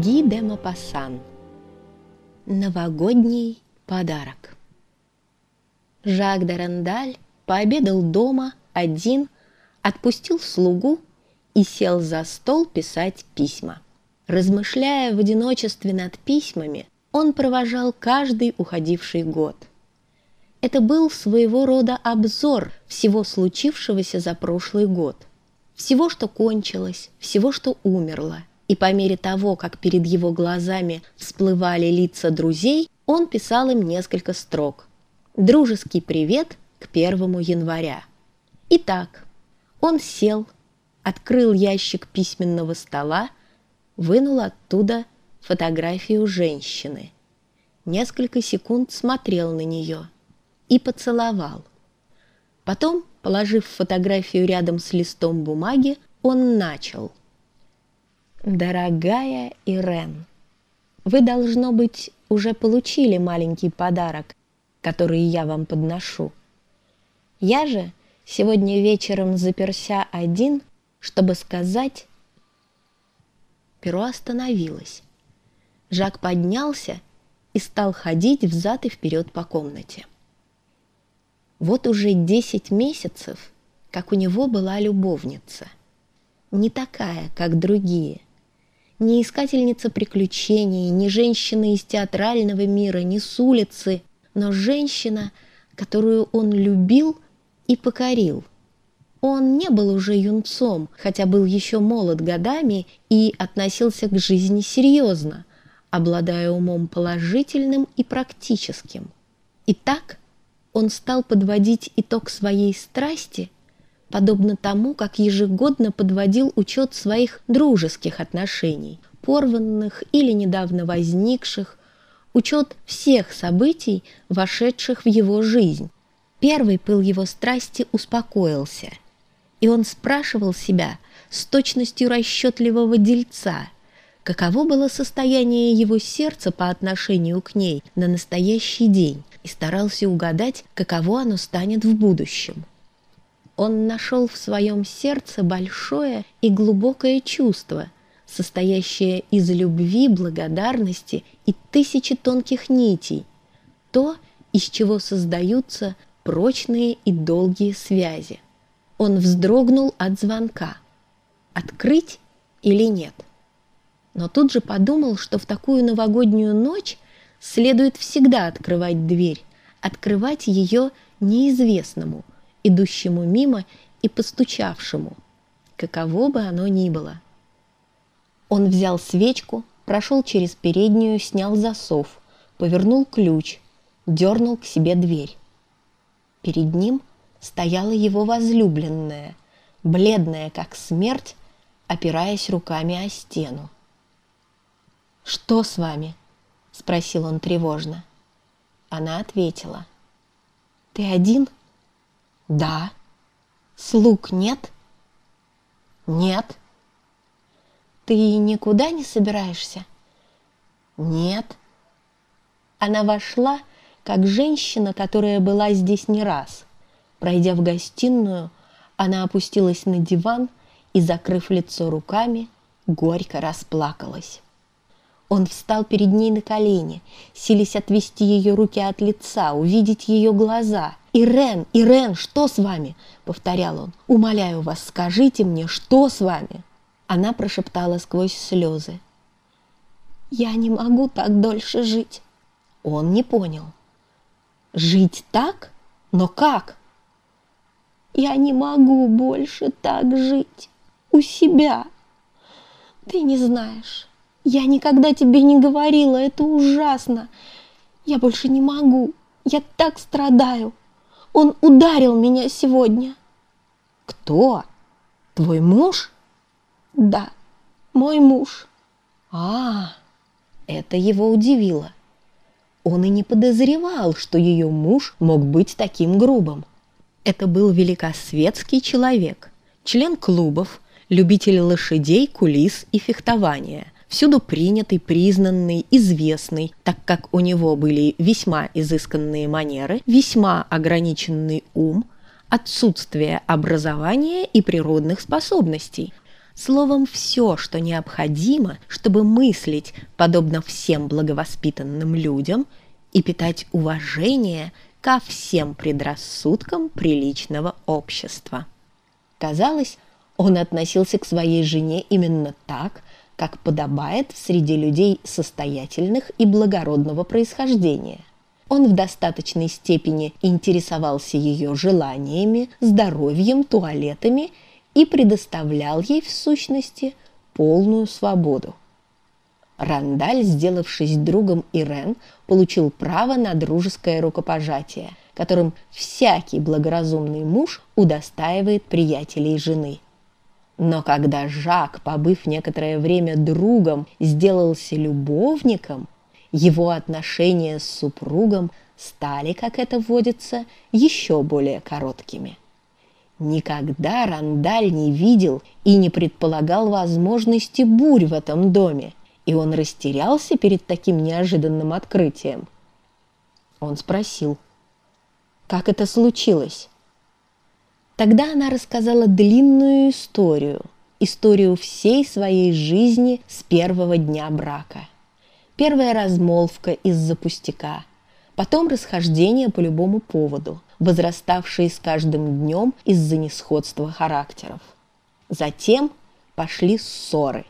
Ги де Мапассан. Новогодний подарок. Жак де Рандаль пообедал дома один, отпустил слугу и сел за стол писать письма. Размышляя в одиночестве над письмами, он провожал каждый уходивший год. Это был своего рода обзор всего случившегося за прошлый год. Всего, что кончилось, всего, что умерло. И по мере того, как перед его глазами всплывали лица друзей, он писал им несколько строк. «Дружеский привет к первому января». Итак, он сел, открыл ящик письменного стола, вынул оттуда фотографию женщины. Несколько секунд смотрел на нее и поцеловал. Потом, положив фотографию рядом с листом бумаги, он начал. «Дорогая Ирен, вы, должно быть, уже получили маленький подарок, который я вам подношу. Я же сегодня вечером заперся один, чтобы сказать...» Перо остановилось. Жак поднялся и стал ходить взад и вперед по комнате. Вот уже десять месяцев, как у него была любовница. Не такая, как другие. Не искательница приключений, не женщина из театрального мира, не с улицы, но женщина, которую он любил и покорил. Он не был уже юнцом, хотя был еще молод годами и относился к жизни серьезно – обладая умом положительным и практическим. И так он стал подводить итог своей страсти, подобно тому, как ежегодно подводил учет своих дружеских отношений, порванных или недавно возникших, учет всех событий, вошедших в его жизнь. Первый пыл его страсти успокоился, и он спрашивал себя с точностью расчетливого дельца – каково было состояние его сердца по отношению к ней на настоящий день и старался угадать, каково оно станет в будущем. Он нашел в своем сердце большое и глубокое чувство, состоящее из любви, благодарности и тысячи тонких нитей, то, из чего создаются прочные и долгие связи. Он вздрогнул от звонка. Открыть или нет? но тут же подумал, что в такую новогоднюю ночь следует всегда открывать дверь, открывать ее неизвестному, идущему мимо и постучавшему, каково бы оно ни было. Он взял свечку, прошел через переднюю, снял засов, повернул ключ, дернул к себе дверь. Перед ним стояла его возлюбленная, бледная как смерть, опираясь руками о стену. «Что с вами?» – спросил он тревожно. Она ответила. «Ты один?» «Да». «Слуг нет?» «Нет». «Ты никуда не собираешься?» «Нет». Она вошла, как женщина, которая была здесь не раз. Пройдя в гостиную, она опустилась на диван и, закрыв лицо руками, горько расплакалась. Он встал перед ней на колени, сились отвести ее руки от лица, увидеть ее глаза. «Ирен, Ирен, что с вами?» — повторял он. «Умоляю вас, скажите мне, что с вами?» Она прошептала сквозь слезы. «Я не могу так дольше жить». Он не понял. «Жить так? Но как?» «Я не могу больше так жить. У себя. Ты не знаешь, я никогда тебе не говорила, это ужасно. Я больше не могу. Я так страдаю. Он ударил меня сегодня. Кто? Твой муж? Да, мой муж. А, это его удивило. Он и не подозревал, что ее муж мог быть таким грубым. Это был великосветский человек, член клубов, любитель лошадей, кулис и фехтования – всюду принятый, признанный, известный, так как у него были весьма изысканные манеры, весьма ограниченный ум, отсутствие образования и природных способностей. Словом, все, что необходимо, чтобы мыслить, подобно всем благовоспитанным людям, и питать уважение ко всем предрассудкам приличного общества. Казалось, он относился к своей жене именно так, как подобает среди людей состоятельных и благородного происхождения. Он в достаточной степени интересовался ее желаниями, здоровьем, туалетами и предоставлял ей, в сущности, полную свободу. Рандаль, сделавшись другом Ирен, получил право на дружеское рукопожатие, которым всякий благоразумный муж удостаивает приятелей жены. Но когда Жак, побыв некоторое время другом, сделался любовником, его отношения с супругом стали, как это водится, еще более короткими. Никогда Рандаль не видел и не предполагал возможности бурь в этом доме, и он растерялся перед таким неожиданным открытием. Он спросил, как это случилось? Тогда она рассказала длинную историю, историю всей своей жизни с первого дня брака. Первая размолвка из-за пустяка, потом расхождение по любому поводу – возраставшие с каждым днем из-за несходства характеров. Затем пошли ссоры.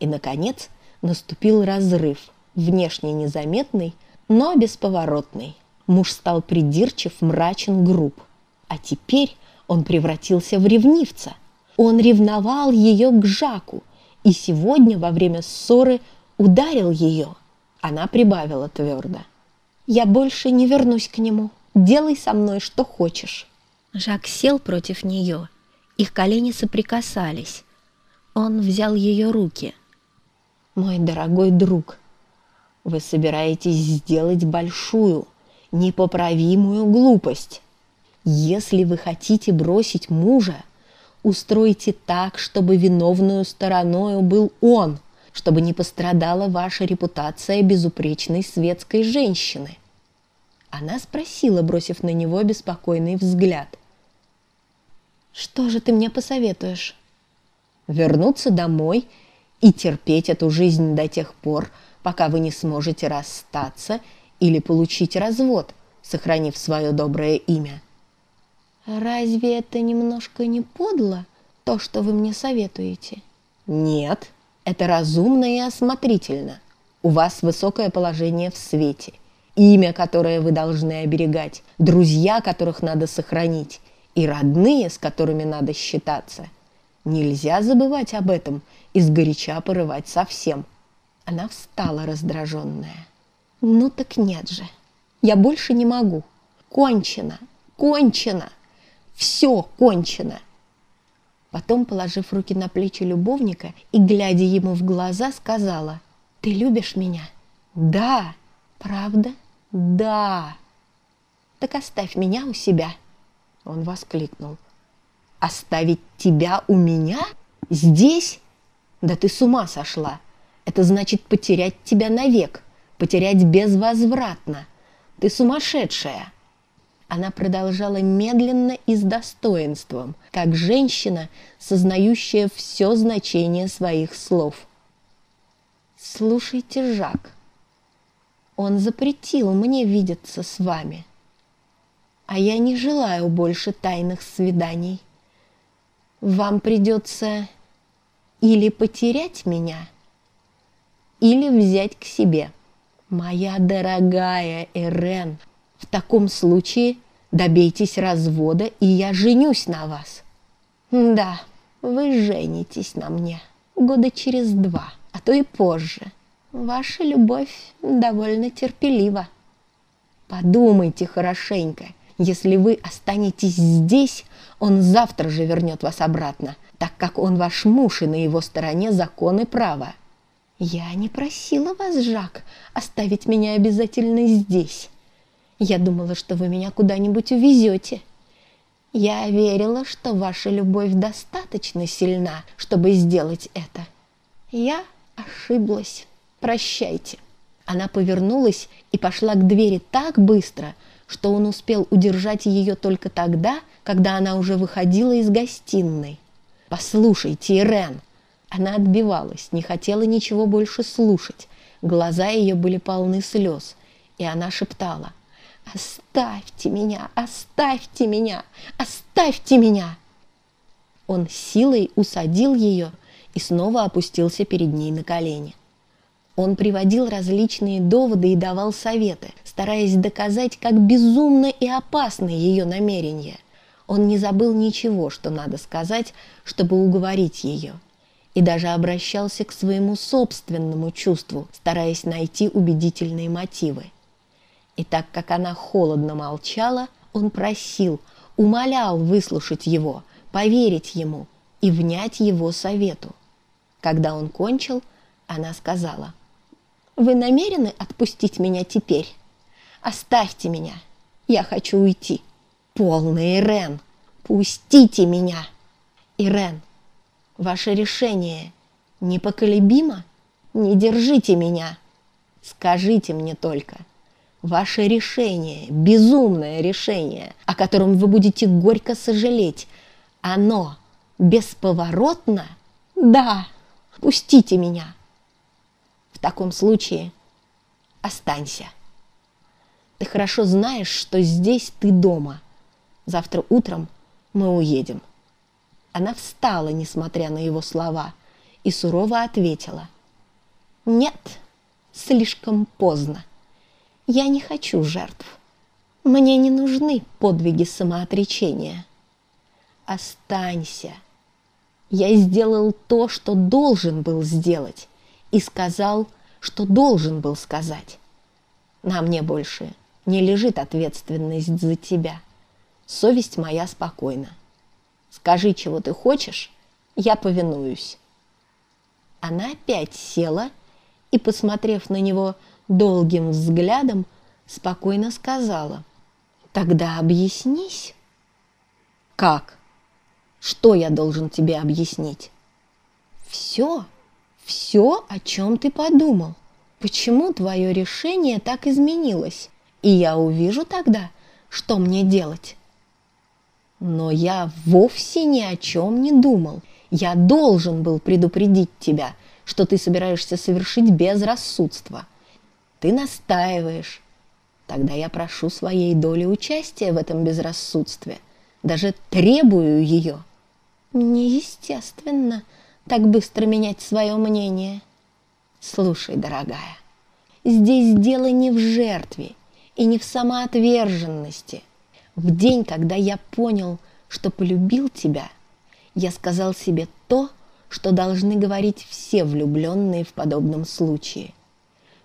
И, наконец, наступил разрыв, внешне незаметный, но бесповоротный. Муж стал придирчив, мрачен, груб. А теперь он превратился в ревнивца. Он ревновал ее к Жаку, и сегодня во время ссоры ударил ее. Она прибавила твердо. «Я больше не вернусь к нему. Делай со мной что хочешь». Жак сел против нее. Их колени соприкасались. Он взял ее руки. «Мой дорогой друг, вы собираетесь сделать большую, непоправимую глупость. Если вы хотите бросить мужа, устройте так, чтобы виновную стороною был он, чтобы не пострадала ваша репутация безупречной светской женщины. Она спросила, бросив на него беспокойный взгляд. «Что же ты мне посоветуешь?» «Вернуться домой и терпеть эту жизнь до тех пор, пока вы не сможете расстаться или получить развод, сохранив свое доброе имя». «Разве это немножко не подло, то, что вы мне советуете?» «Нет, это разумно и осмотрительно. У вас высокое положение в свете – имя, которое вы должны оберегать, друзья, которых надо сохранить, и родные, с которыми надо считаться. Нельзя забывать об этом и сгоряча порывать совсем. Она встала раздраженная. Ну так нет же, я больше не могу. Кончено, кончено, все кончено. Потом, положив руки на плечи любовника и глядя ему в глаза, сказала, «Ты любишь меня?» «Да». «Правда?» «Да!» «Так оставь меня у себя!» Он воскликнул. «Оставить тебя у меня? Здесь? Да ты с ума сошла! Это значит потерять тебя навек, потерять безвозвратно. Ты сумасшедшая!» Она продолжала медленно и с достоинством, как женщина, сознающая все значение своих слов. «Слушайте, Жак», он запретил мне видеться с вами. А я не желаю больше тайных свиданий. Вам придется или потерять меня, или взять к себе. Моя дорогая Эрен, в таком случае добейтесь развода, и я женюсь на вас. Да, вы женитесь на мне года через два, а то и позже – Ваша любовь довольно терпелива. Подумайте хорошенько. Если вы останетесь здесь, он завтра же вернет вас обратно, так как он ваш муж и на его стороне закон и право. Я не просила вас, Жак, оставить меня обязательно здесь. Я думала, что вы меня куда-нибудь увезете. Я верила, что ваша любовь достаточно сильна, чтобы сделать это. Я ошиблась. Прощайте». Она повернулась и пошла к двери так быстро, что он успел удержать ее только тогда, когда она уже выходила из гостиной. «Послушайте, Ирен, Она отбивалась, не хотела ничего больше слушать. Глаза ее были полны слез, и она шептала «Оставьте меня! Оставьте меня! Оставьте меня!» Он силой усадил ее и снова опустился перед ней на колени. Он приводил различные доводы и давал советы, стараясь доказать, как безумно и опасны ее намерения. Он не забыл ничего, что надо сказать, чтобы уговорить ее. И даже обращался к своему собственному чувству, стараясь найти убедительные мотивы. И так как она холодно молчала, он просил, умолял выслушать его, поверить ему и внять его совету. Когда он кончил, она сказала, «Вы намерены отпустить меня теперь? Оставьте меня, я хочу уйти». «Полный Ирен, пустите меня!» «Ирен, ваше решение непоколебимо? Не держите меня! Скажите мне только, ваше решение, безумное решение, о котором вы будете горько сожалеть, оно бесповоротно? Да!» Пустите меня. В таком случае останься. Ты хорошо знаешь, что здесь ты дома. Завтра утром мы уедем. Она встала, несмотря на его слова, и сурово ответила. Нет, слишком поздно. Я не хочу жертв. Мне не нужны подвиги самоотречения. Останься. Я сделал то, что должен был сделать, и сказал, что должен был сказать. На мне больше не лежит ответственность за тебя. Совесть моя спокойна. Скажи, чего ты хочешь, я повинуюсь. Она опять села и, посмотрев на него долгим взглядом, спокойно сказала, «Тогда объяснись». «Как?» Что я должен тебе объяснить? Все, все, о чем ты подумал. Почему твое решение так изменилось? И я увижу тогда, что мне делать. Но я вовсе ни о чем не думал. Я должен был предупредить тебя, что ты собираешься совершить безрассудство. Ты настаиваешь. Тогда я прошу своей доли участия в этом безрассудстве. Даже требую ее. Неестественно так быстро менять свое мнение. Слушай, дорогая, здесь дело не в жертве и не в самоотверженности. В день, когда я понял, что полюбил тебя, я сказал себе то, что должны говорить все влюбленные в подобном случае.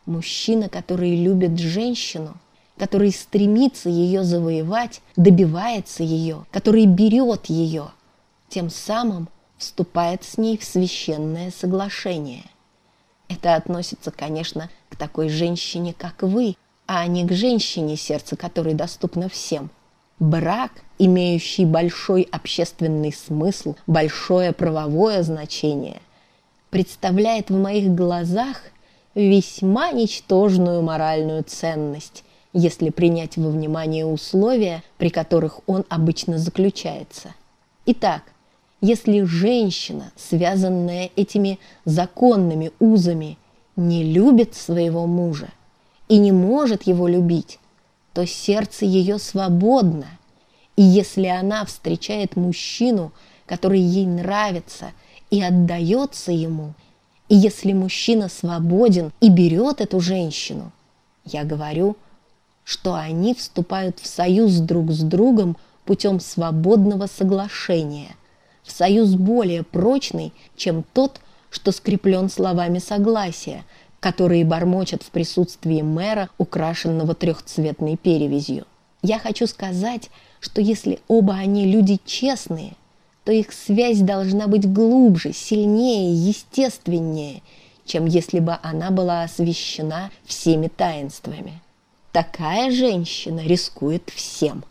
Мужчина, который любит женщину, который стремится ее завоевать, добивается ее, который берет ее – тем самым вступает с ней в священное соглашение. Это относится, конечно, к такой женщине, как вы, а не к женщине, сердце которой доступно всем. Брак, имеющий большой общественный смысл, большое правовое значение, представляет в моих глазах весьма ничтожную моральную ценность, если принять во внимание условия, при которых он обычно заключается. Итак, если женщина, связанная этими законными узами, не любит своего мужа и не может его любить, то сердце ее свободно. И если она встречает мужчину, который ей нравится и отдается ему, и если мужчина свободен и берет эту женщину, я говорю, что они вступают в союз друг с другом путем свободного соглашения – в союз более прочный, чем тот, что скреплен словами согласия, которые бормочат в присутствии мэра, украшенного трехцветной перевязью. Я хочу сказать, что если оба они люди честные, то их связь должна быть глубже, сильнее, естественнее, чем если бы она была освящена всеми таинствами. Такая женщина рискует всем.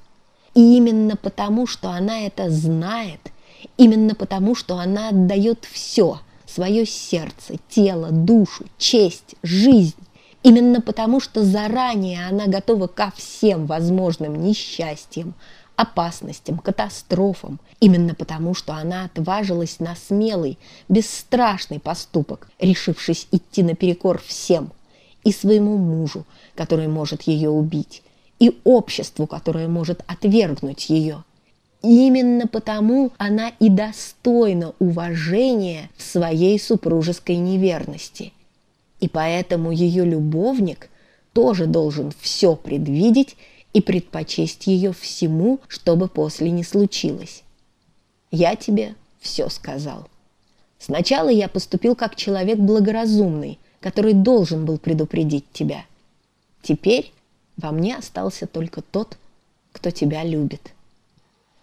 И именно потому, что она это знает – Именно потому, что она отдает все – свое сердце, тело, душу, честь, жизнь. Именно потому, что заранее она готова ко всем возможным несчастьям, опасностям, катастрофам, именно потому, что она отважилась на смелый, бесстрашный поступок, решившись идти наперекор всем, и своему мужу, который может ее убить, и обществу, которое может отвергнуть ее. Именно потому она и достойна уважения в своей супружеской неверности. И поэтому ее любовник тоже должен все предвидеть и предпочесть ее всему, чтобы после не случилось. Я тебе все сказал. Сначала я поступил как человек благоразумный, который должен был предупредить тебя. Теперь во мне остался только тот, кто тебя любит.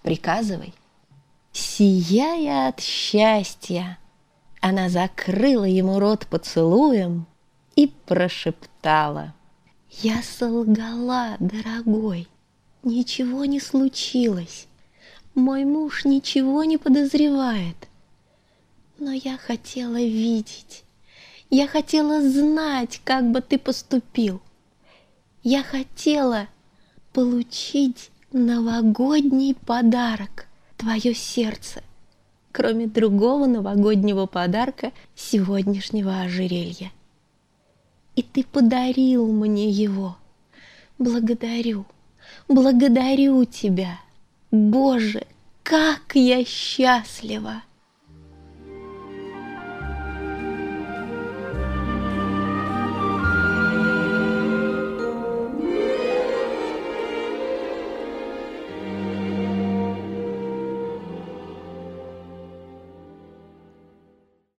Приказывай. Сияя от счастья, она закрыла ему рот поцелуем и прошептала — я солгала, дорогой. Ничего не случилось. Мой муж ничего не подозревает. Но я хотела видеть. Я хотела знать, как бы ты поступил. Я хотела получить новогодний подарок, твое сердце, кроме другого новогоднего подарка сегодняшнего ожерелья и ты подарил мне его. Благодарю, благодарю тебя. Боже, как я счастлива!